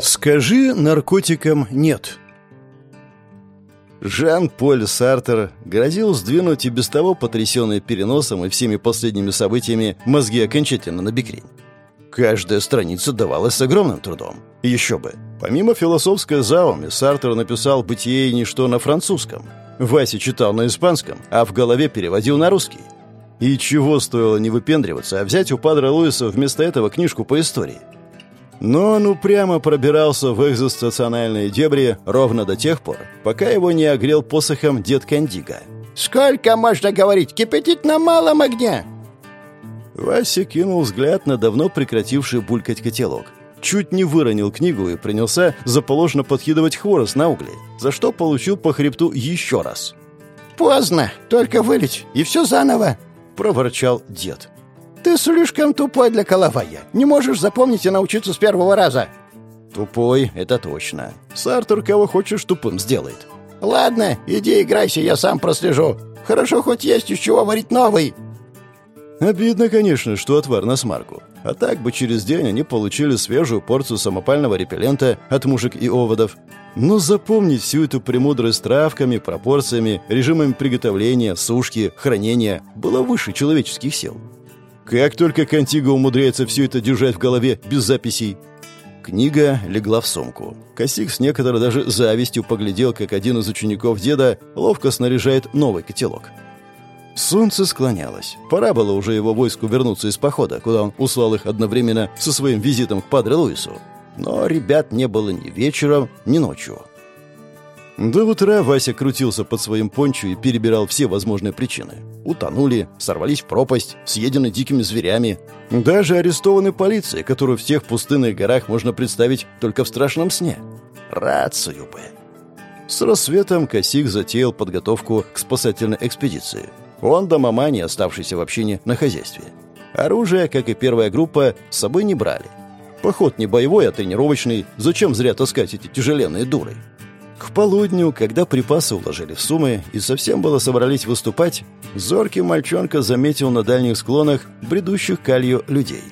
Скажи наркотикам «нет». Жан-Поль Сартер грозил сдвинуть и без того потрясенные переносом и всеми последними событиями мозги окончательно на бекрень. Каждая страница давалась с огромным трудом. Еще бы. Помимо философской зауми, Сартер написал «Бытие и ничто» на французском. Вася читал на испанском, а в голове переводил на русский. И чего стоило не выпендриваться, а взять у Падре Луиса вместо этого книжку по истории – но он упрямо пробирался в экзостациональные дебри ровно до тех пор, пока его не огрел посохом дед Кандига. «Сколько можно говорить? Кипятить на малом огне!» Вася кинул взгляд на давно прекративший булькать котелок. Чуть не выронил книгу и принялся заположно подкидывать хворост на угли, за что получил по хребту еще раз. «Поздно, только вылить, и все заново!» — проворчал дед. Ты слишком тупой для коловая. Не можешь запомнить и научиться с первого раза. Тупой, это точно. Сартур кого хочешь тупым сделает. Ладно, иди играйся, я сам прослежу. Хорошо хоть есть из чего варить новый. Обидно, конечно, что отвар на смарку. А так бы через день они получили свежую порцию самопального репеллента от мушек и оводов. Но запомнить всю эту премудрость травками, пропорциями, режимами приготовления, сушки, хранения было выше человеческих сил. Как только Контиго умудряется все это держать в голове без записей. Книга легла в сумку. Косик с некоторой даже завистью поглядел, как один из учеников деда ловко снаряжает новый котелок. Солнце склонялось. Пора было уже его войску вернуться из похода, куда он услал их одновременно со своим визитом к Падре Луису. Но ребят не было ни вечером, ни ночью. До утра Вася крутился под своим пончо и перебирал все возможные причины. Утонули, сорвались в пропасть, съедены дикими зверями. Даже арестованы полицией, которую в тех пустынных горах можно представить только в страшном сне. Рацию бы. С рассветом Косик затеял подготовку к спасательной экспедиции. Он до мамани, оставшийся в общине на хозяйстве. Оружие, как и первая группа, с собой не брали. Поход не боевой, а тренировочный. Зачем зря таскать эти тяжеленные дуры? К полудню, когда припасы уложили в суммы и совсем было собрались выступать, зоркий мальчонка заметил на дальних склонах бредущих калью людей.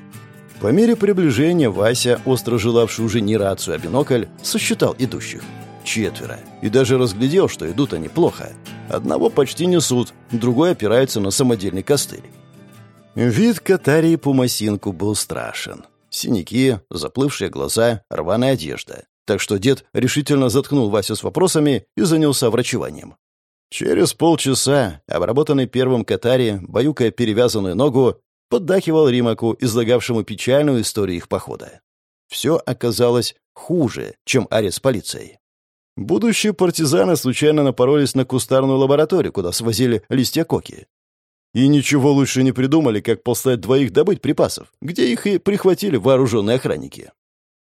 По мере приближения Вася, остро желавший уже не рацию, а бинокль, сосчитал идущих. Четверо. И даже разглядел, что идут они плохо. Одного почти несут, другой опирается на самодельный костыль. Вид Катарии по масинку был страшен. Синяки, заплывшие глаза, рваная одежда. Так что дед решительно заткнул Васю с вопросами и занялся врачеванием. Через полчаса, обработанный первым катаре, баюкая перевязанную ногу, поддакивал Римаку, излагавшему печальную историю их похода. Все оказалось хуже, чем арест полицией. Будущие партизаны случайно напоролись на кустарную лабораторию, куда свозили листья коки. И ничего лучше не придумали, как послать двоих добыть припасов, где их и прихватили вооруженные охранники.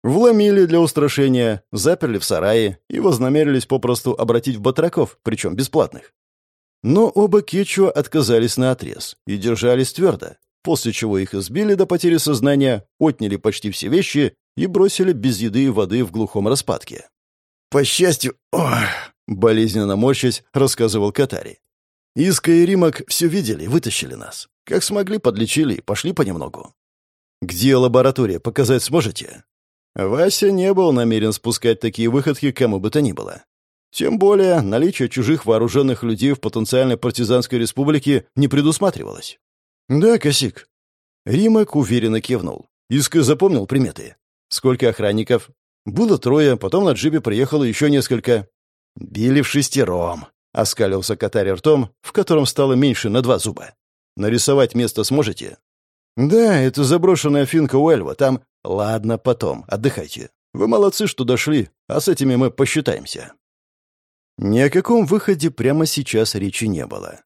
Вломили для устрашения, заперли в сарае и вознамерились попросту обратить в батраков, причем бесплатных. Но оба кечуа отказались на отрез и держались твердо, после чего их избили до потери сознания, отняли почти все вещи и бросили без еды и воды в глухом распадке. «По счастью, ох!» — болезненно морщась, рассказывал Катари. «Иска и Римок все видели, вытащили нас. Как смогли, подлечили и пошли понемногу. Где лаборатория, показать сможете?» Вася не был намерен спускать такие выходки кому бы то ни было. Тем более наличие чужих вооруженных людей в потенциальной партизанской республике не предусматривалось. «Да, Косик». Римок уверенно кивнул. Иска запомнил приметы. «Сколько охранников?» «Было трое, потом на джипе приехало еще несколько». «Били в шестером», — оскалился Катарь ртом, в котором стало меньше на два зуба. «Нарисовать место сможете?» «Да, это заброшенная финка Уэльва. Там «Ладно, потом. Отдыхайте. Вы молодцы, что дошли, а с этими мы посчитаемся». Ни о каком выходе прямо сейчас речи не было.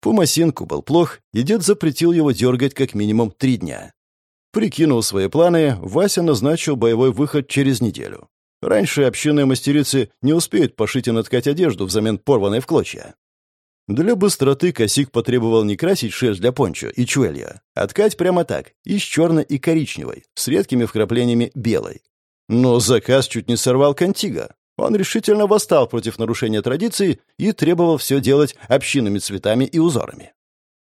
Пумасинку был плох, и дед запретил его дергать как минимум три дня. Прикинул свои планы, Вася назначил боевой выход через неделю. Раньше общинные мастерицы не успеют пошить и наткать одежду взамен порванной в клочья. Для быстроты косик потребовал не красить шерсть для пончо и чуэлья, а ткать прямо так, из черной и коричневой, с редкими вкраплениями белой. Но заказ чуть не сорвал Контига. Он решительно восстал против нарушения традиций и требовал все делать общинными цветами и узорами.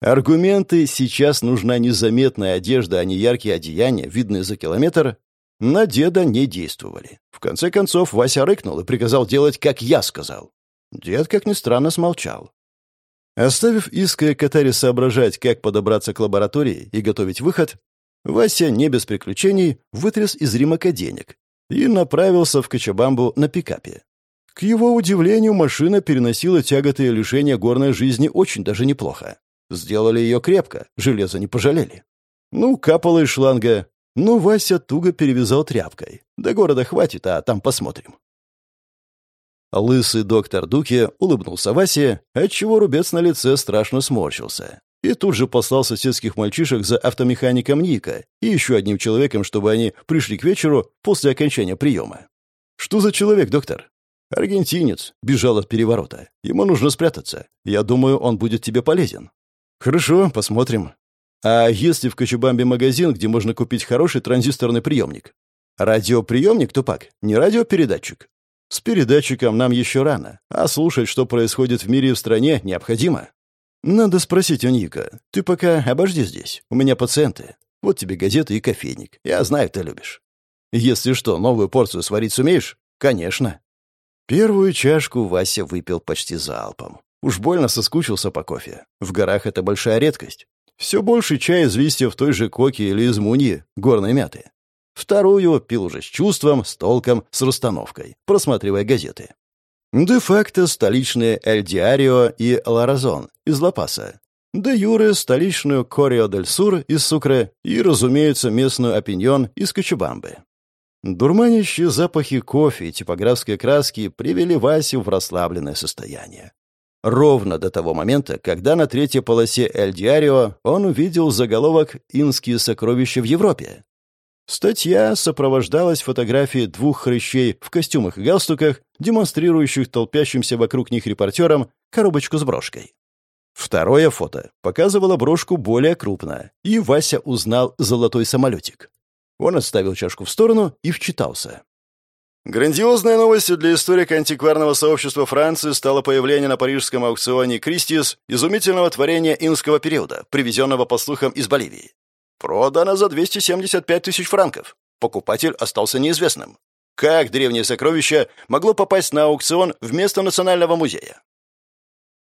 Аргументы «сейчас нужна незаметная одежда, а не яркие одеяния, видные за километр» на деда не действовали. В конце концов, Вася рыкнул и приказал делать, как я сказал. Дед, как ни странно, смолчал. Оставив Иска и Катаре соображать, как подобраться к лаборатории и готовить выход, Вася, не без приключений, вытряс из Римака денег и направился в Кочабамбу на пикапе. К его удивлению, машина переносила тяготы лишения горной жизни очень даже неплохо. Сделали ее крепко, железо не пожалели. Ну, капало из шланга. Ну, Вася туго перевязал тряпкой. До города хватит, а там посмотрим. Лысый доктор Дуки улыбнулся Васе, отчего рубец на лице страшно сморщился. И тут же послал соседских мальчишек за автомехаником Ника и еще одним человеком, чтобы они пришли к вечеру после окончания приема. «Что за человек, доктор?» «Аргентинец. Бежал от переворота. Ему нужно спрятаться. Я думаю, он будет тебе полезен». «Хорошо, посмотрим. А если в Кочубамбе магазин, где можно купить хороший транзисторный приемник? Радиоприемник, Тупак, не радиопередатчик. С передатчиком нам еще рано, а слушать, что происходит в мире и в стране, необходимо. Надо спросить у Ника. Ты пока обожди здесь. У меня пациенты. Вот тебе газеты и кофейник. Я знаю, ты любишь. Если что, новую порцию сварить сумеешь? Конечно. Первую чашку Вася выпил почти залпом. Уж больно соскучился по кофе. В горах это большая редкость. Все больше чая из листьев той же коки или из муньи, горной мяты. Вторую пил уже с чувством, с толком, с расстановкой, просматривая газеты. Де-факто столичные «Эль Диарио» и «Ларазон» из Лапаса. Де юре столичную «Корио дель Сур» из Сукре и, разумеется, местную «Опиньон» из Кочубамбы. Дурманящие запахи кофе и типографской краски привели Васю в расслабленное состояние. Ровно до того момента, когда на третьей полосе «Эль Диарио» он увидел заголовок «Инские сокровища в Европе». Статья сопровождалась фотографией двух хрыщей в костюмах и галстуках, демонстрирующих толпящимся вокруг них репортерам коробочку с брошкой. Второе фото показывало брошку более крупно, и Вася узнал золотой самолетик. Он отставил чашку в сторону и вчитался. Грандиозной новостью для историка антикварного сообщества Франции стало появление на парижском аукционе «Кристис» изумительного творения инского периода, привезенного, по слухам, из Боливии. Продано за 275 тысяч франков. Покупатель остался неизвестным. Как древнее сокровище могло попасть на аукцион вместо Национального музея?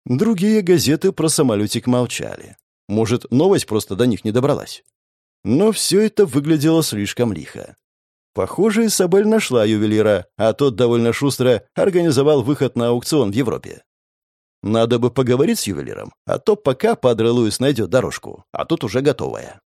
Другие газеты про самолетик молчали. Может, новость просто до них не добралась. Но все это выглядело слишком лихо. Похоже, Isabel нашла ювелира, а тот довольно шустро организовал выход на аукцион в Европе. Надо бы поговорить с ювелиром, а то пока Падре Луис найдет дорожку, а тут уже готовая.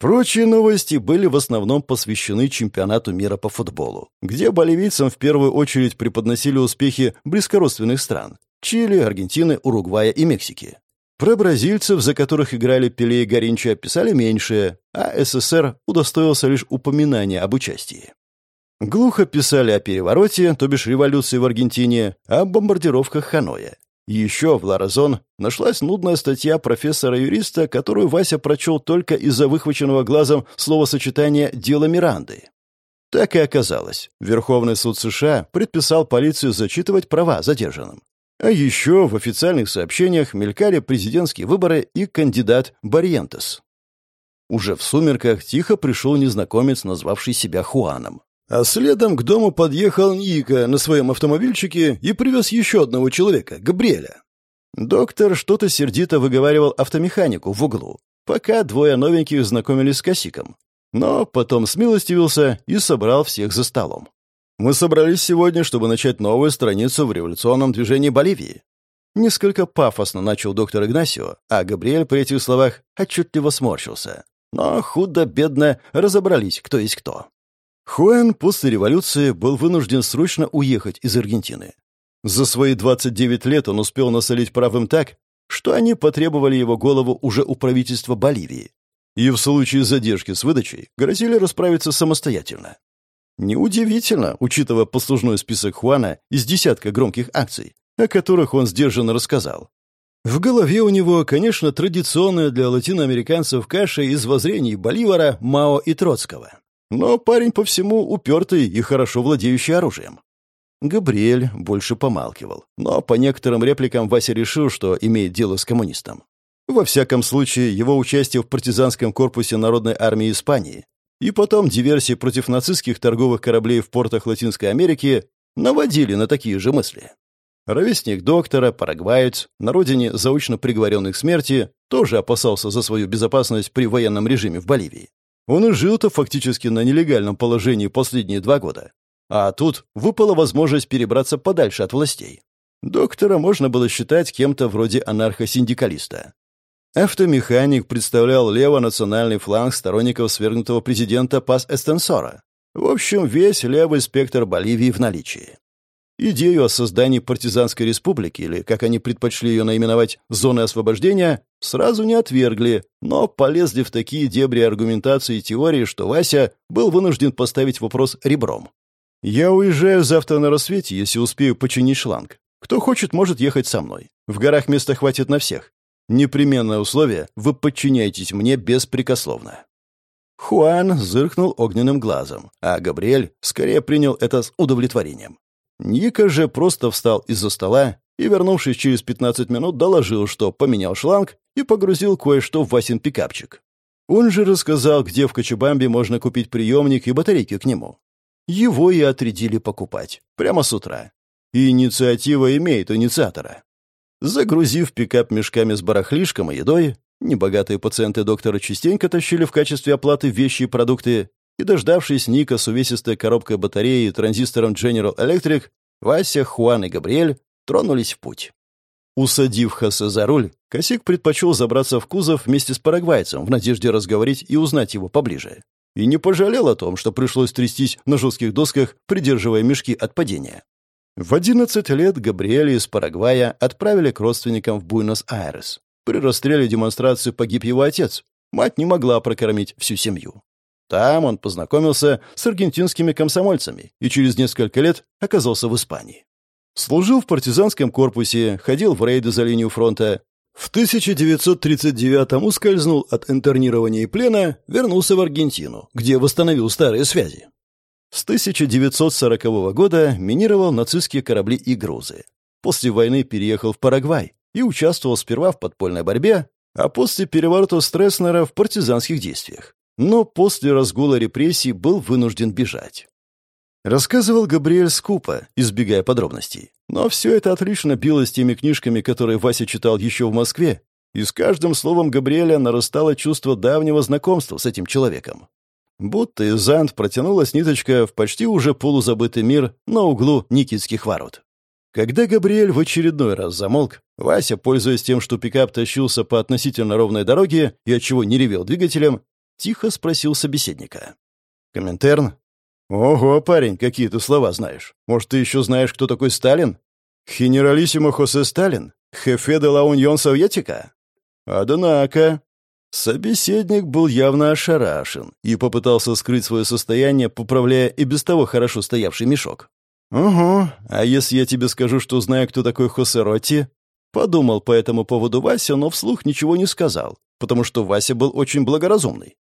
Прочие новости были в основном посвящены чемпионату мира по футболу, где боливийцам в первую очередь преподносили успехи близкородственных стран – Чили, Аргентины, Уругвая и Мексики. Про бразильцев, за которых играли Пеле и Горинча, писали меньше, а СССР удостоился лишь упоминания об участии. Глухо писали о перевороте, то бишь революции в Аргентине, о бомбардировках Ханоя. Еще в Ларазон нашлась нудная статья профессора-юриста, которую Вася прочел только из-за выхваченного глазом словосочетания «дело Миранды». Так и оказалось. Верховный суд США предписал полицию зачитывать права задержанным. А еще в официальных сообщениях мелькали президентские выборы и кандидат Барьентес. Уже в сумерках тихо пришел незнакомец, назвавший себя Хуаном. А следом к дому подъехал Ника на своем автомобильчике и привез еще одного человека, Габриэля. Доктор что-то сердито выговаривал автомеханику в углу, пока двое новеньких знакомились с Косиком. Но потом смилостивился и собрал всех за столом. «Мы собрались сегодня, чтобы начать новую страницу в революционном движении Боливии». Несколько пафосно начал доктор Игнасио, а Габриэль при этих словах отчетливо сморщился. Но худо-бедно разобрались, кто есть кто. Хуэн после революции был вынужден срочно уехать из Аргентины. За свои 29 лет он успел насолить правым так, что они потребовали его голову уже у правительства Боливии. И в случае задержки с выдачей грозили расправиться самостоятельно. Неудивительно, учитывая послужной список Хуана из десятка громких акций, о которых он сдержанно рассказал. В голове у него, конечно, традиционная для латиноамериканцев каша из воззрений Боливара, Мао и Троцкого. Но парень по всему упертый и хорошо владеющий оружием. Габриэль больше помалкивал, но по некоторым репликам Вася решил, что имеет дело с коммунистом. Во всяком случае, его участие в партизанском корпусе Народной армии Испании и потом диверсии против нацистских торговых кораблей в портах Латинской Америки наводили на такие же мысли. Ровесник доктора, парагваец, на родине заочно приговоренный к смерти, тоже опасался за свою безопасность при военном режиме в Боливии. Он и жил-то фактически на нелегальном положении последние два года. А тут выпала возможность перебраться подальше от властей. Доктора можно было считать кем-то вроде анархосиндикалиста. Автомеханик представлял лево-национальный фланг сторонников свергнутого президента Пас Эстенсора. В общем, весь левый спектр Боливии в наличии. Идею о создании партизанской республики, или, как они предпочли ее наименовать, зоны освобождения, сразу не отвергли, но полезли в такие дебри аргументации и теории, что Вася был вынужден поставить вопрос ребром. «Я уезжаю завтра на рассвете, если успею починить шланг. Кто хочет, может ехать со мной. В горах места хватит на всех. Непременное условие — вы подчиняетесь мне беспрекословно». Хуан зыркнул огненным глазом, а Габриэль скорее принял это с удовлетворением. Ника же просто встал из-за стола и, вернувшись через 15 минут, доложил, что поменял шланг и погрузил кое-что в Васин пикапчик. Он же рассказал, где в Кочебамбе можно купить приемник и батарейки к нему. Его и отрядили покупать. Прямо с утра. Инициатива имеет инициатора. Загрузив пикап мешками с барахлишком и едой, небогатые пациенты доктора частенько тащили в качестве оплаты вещи и продукты, и, дождавшись Ника с увесистой коробкой батареи и транзистором General Electric, Вася, Хуан и Габриэль тронулись в путь. Усадив Хосе за руль, Косик предпочел забраться в кузов вместе с парагвайцем в надежде разговорить и узнать его поближе. И не пожалел о том, что пришлось трястись на жестких досках, придерживая мешки от падения. В 11 лет Габриэля из Парагвая отправили к родственникам в Буэнос-Айрес. При расстреле демонстрации погиб его отец. Мать не могла прокормить всю семью. Там он познакомился с аргентинским комсомольцами и через несколько лет оказался в Испании. Служил в партизанском корпусе, ходил в рейды за линию фронта. В 1939-м ускользнул от интернирования и плена, вернулся в Аргентину, где восстановил старые связи. С 1940 года минировал нацистские корабли и грузы. После войны переехал в Парагвай и участвовал сперва в подпольной борьбе, а после переворота Стресснера в партизанских действиях. Но после разгула репрессий был вынужден бежать. Рассказывал Габриэль скупо, избегая подробностей. Но все это отлично било с теми книжками, которые Вася читал еще в Москве, и с каждым словом Габриэля нарастало чувство давнего знакомства с этим человеком. Будто из Ант протянулась ниточка в почти уже полузабытый мир на углу Никитских ворот. Когда Габриэль в очередной раз замолк, Вася, пользуясь тем, что пикап тащился по относительно ровной дороге и отчего не ревел двигателем, тихо спросил собеседника. «Коминтерн?» «Ого, парень, какие ты слова знаешь. Может, ты еще знаешь, кто такой Сталин?» «Генералиссимо Хосе Сталин? Хефе де ла Уньон Советика?» «Однако...» Собеседник был явно ошарашен и попытался скрыть свое состояние, поправляя и без того хорошо стоявший мешок. «Угу, а если я тебе скажу, что знаю, кто такой Хосе Ротти?» Подумал по этому поводу Вася, но вслух ничего не сказал, потому что Вася был очень благоразумный.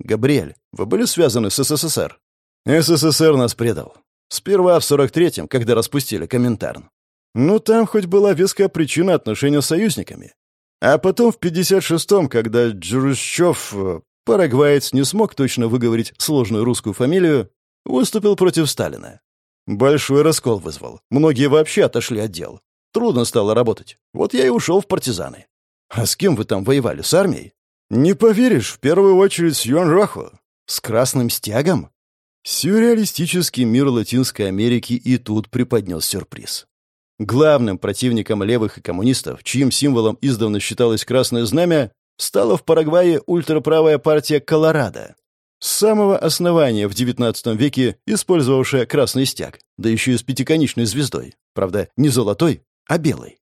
«Габриэль, вы были связаны с СССР?» «СССР нас предал. Сперва в 43-м, когда распустили Коминтерн. Ну, там хоть была веская причина отношения с союзниками. А потом в 56-м, когда Джурущев, э, парагваец, не смог точно выговорить сложную русскую фамилию, выступил против Сталина. Большой раскол вызвал. Многие вообще отошли от дел. Трудно стало работать. Вот я и ушел в партизаны. А с кем вы там воевали? С армией? Не поверишь, в первую очередь с Юанраху. С красным стягом? Сюрреалистический мир Латинской Америки и тут преподнес сюрприз. Главным противником левых и коммунистов, чьим символом издавна считалось красное знамя, стала в Парагвае ультраправая партия «Колорадо». С самого основания в XIX веке использовавшая красный стяг, да еще и с пятиконечной звездой. Правда, не золотой, а белой.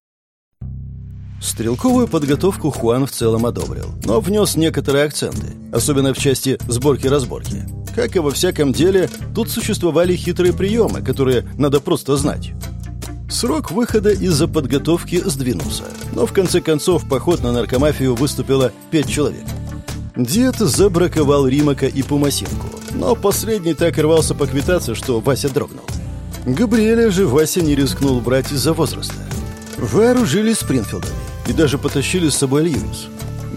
Стрелковую подготовку Хуан в целом одобрил, но внес некоторые акценты, особенно в части сборки-разборки. Как и во всяком деле, тут существовали хитрые приемы, которые надо просто знать. Срок выхода из-за подготовки сдвинулся, но в конце концов поход на наркомафию выступило пять человек. Дед забраковал Римака и Пумасинку, но последний так рвался поквитаться, что Вася дрогнул. Габриэля же Вася не рискнул брать из-за возраста. Вооружились Спрингфилдами и даже потащили с собой Льюис.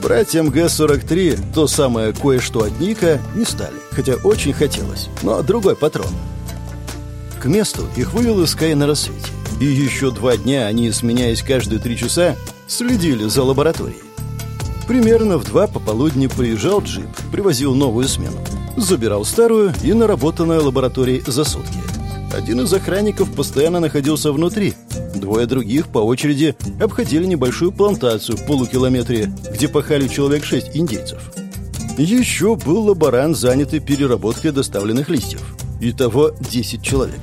Брать МГ-43, то самое кое-что от Ника, не стали, хотя очень хотелось, но другой патрон. К месту их вывел Искай на рассвете. И еще два дня они, сменяясь каждые три часа, следили за лабораторией. Примерно в два пополудни приезжал джип, привозил новую смену. Забирал старую и наработанную лабораторией за сутки. Один из охранников постоянно находился внутри. Двое других по очереди обходили небольшую плантацию в полукилометре, где пахали человек шесть индейцев. Еще был лаборант, занятый переработкой доставленных листьев. Итого 10 человек.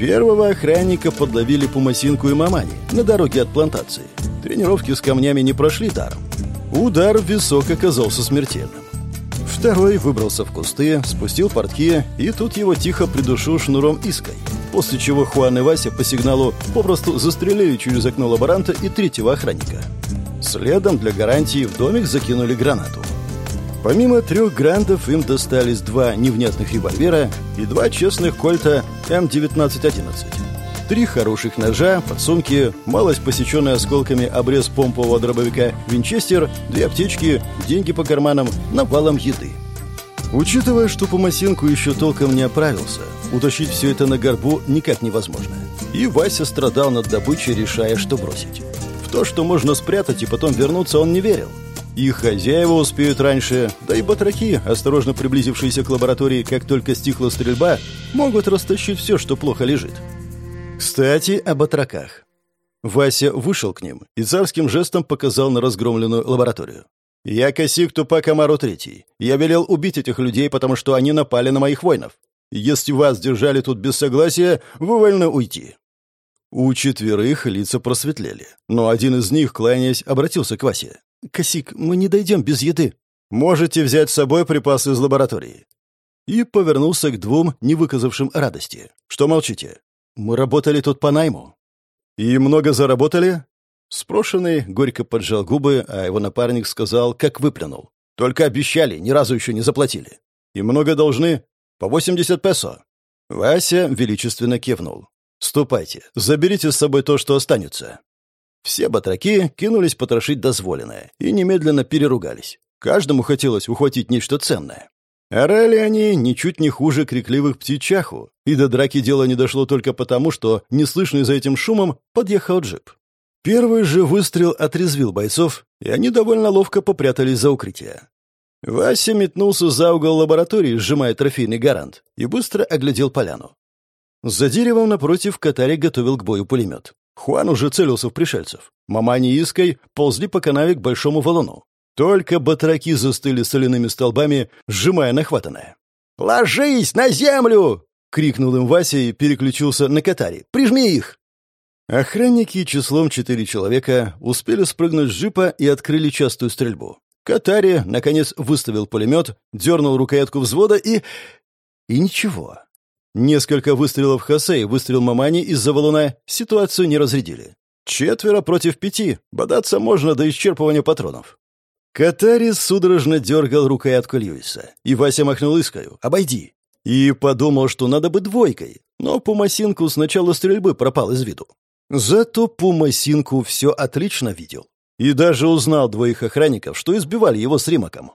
Первого охранника подловили Пумасинку и Мамани на дороге от плантации. Тренировки с камнями не прошли даром. Удар в висок оказался смертельным. Второй выбрался в кусты, спустил портки, и тут его тихо придушил шнуром иской. После чего Хуан и Вася по сигналу попросту застрелили через окно лаборанта и третьего охранника. Следом для гарантии в домик закинули гранату. Помимо трех грантов им достались два невнятных револьвера и два честных кольта М1911. Три хороших ножа, подсумки, малость посеченная осколками обрез помпового дробовика «Винчестер», две аптечки, деньги по карманам, навалом еды. Учитывая, что по Масинку еще толком не оправился, утащить все это на горбу никак невозможно. И Вася страдал над добычей, решая, что бросить. В то, что можно спрятать и потом вернуться, он не верил. Их хозяева успеют раньше, да и батраки, осторожно приблизившиеся к лаборатории, как только стихла стрельба, могут растащить все, что плохо лежит. Кстати, о батраках. Вася вышел к ним и царским жестом показал на разгромленную лабораторию. «Я Косик Тупак Амару Третий. Я велел убить этих людей, потому что они напали на моих воинов. Если вас держали тут без согласия, вы вольны уйти». У четверых лица просветлели, но один из них, кланяясь, обратился к Васе. «Косик, мы не дойдем без еды. Можете взять с собой припасы из лаборатории». И повернулся к двум, не выказавшим радости. «Что молчите? Мы работали тут по найму». «И много заработали?» Спрошенный горько поджал губы, а его напарник сказал, как выплюнул. «Только обещали, ни разу еще не заплатили. И много должны? По 80 песо». Вася величественно кивнул. «Ступайте, заберите с собой то, что останется». Все батраки кинулись потрошить дозволенное и немедленно переругались. Каждому хотелось ухватить нечто ценное. Орали они ничуть не хуже крикливых птичаху, и до драки дело не дошло только потому, что, неслышный за этим шумом, подъехал джип. Первый же выстрел отрезвил бойцов, и они довольно ловко попрятались за укрытие. Вася метнулся за угол лаборатории, сжимая трофейный гарант, и быстро оглядел поляну. За деревом напротив Катари готовил к бою пулемет. Хуан уже целился в пришельцев. Мамани и Иской ползли по канаве к большому валуну. Только батраки застыли соляными столбами, сжимая нахватанное. «Ложись на землю!» — крикнул им Вася и переключился на Катари. «Прижми их!» Охранники числом четыре человека успели спрыгнуть с джипа и открыли частую стрельбу. Катари, наконец, выставил пулемет, дернул рукоятку взвода и... И ничего. Несколько выстрелов Хосе и выстрел Мамани из-за валуна ситуацию не разрядили. Четверо против пяти. Бодаться можно до исчерпывания патронов. Катари судорожно дергал рукоятку Льюиса, и Вася махнул искою «Обойди!» И подумал, что надо бы двойкой, но Пумасинку с начала стрельбы пропал из виду. Зато Пумасинку все отлично видел. И даже узнал двоих охранников, что избивали его с Римаком.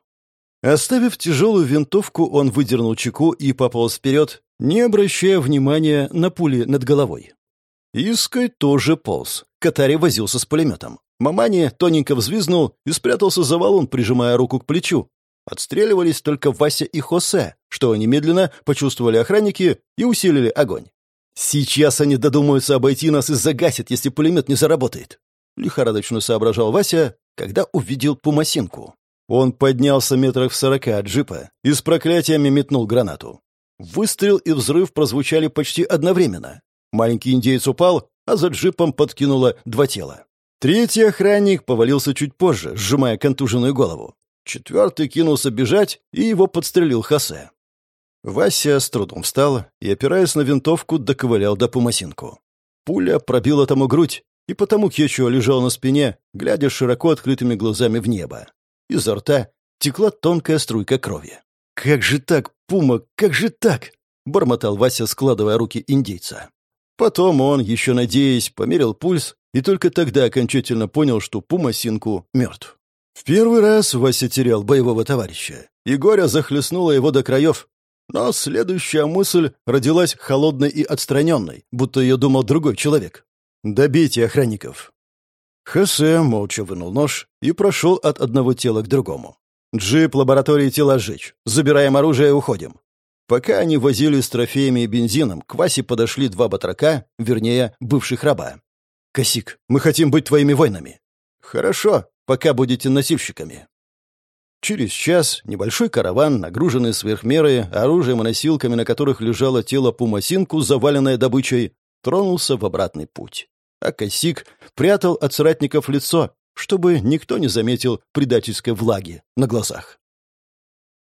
Оставив тяжелую винтовку, он выдернул чеку и пополз вперед, не обращая внимания на пули над головой. Иской тоже полз. Катари возился с пулеметом. Мамани тоненько взвизнул и спрятался за валун, прижимая руку к плечу. Отстреливались только Вася и Хосе, что немедленно почувствовали охранники и усилили огонь. «Сейчас они додумаются обойти нас и загасят, если пулемет не заработает», — лихорадочно соображал Вася, когда увидел Пумасинку. Он поднялся метрах в сорока от джипа и с проклятиями метнул гранату. Выстрел и взрыв прозвучали почти одновременно. Маленький индейец упал, а за джипом подкинуло два тела. Третий охранник повалился чуть позже, сжимая контуженную голову. Четвертый кинулся бежать, и его подстрелил Хосе. Вася с трудом встал и, опираясь на винтовку, доковылял до Пумасинку. Пуля пробила тому грудь, и потому Кечуа лежал на спине, глядя широко открытыми глазами в небо. Изо рта текла тонкая струйка крови. «Как же так, Пума, как же так?» — бормотал Вася, складывая руки индейца. Потом он, еще надеясь, померил пульс и только тогда окончательно понял, что Пума Синку мертв. В первый раз Вася терял боевого товарища, и горе захлестнуло его до краев. Но следующая мысль родилась холодной и отстраненной, будто ее думал другой человек. «Добейте охранников». Хосе молча вынул нож и прошел от одного тела к другому. «Джип, лаборатории тела сжечь. Забираем оружие и уходим». Пока они возили с трофеями и бензином, к Васе подошли два батрака, вернее, бывших раба. «Косик, мы хотим быть твоими воинами». «Хорошо, пока будете носильщиками». Через час небольшой караван, нагруженный сверх оружием и носилками, на которых лежало тело Пумасинку, заваленное добычей, тронулся в обратный путь. А Косик прятал от соратников лицо, чтобы никто не заметил предательской влаги на глазах.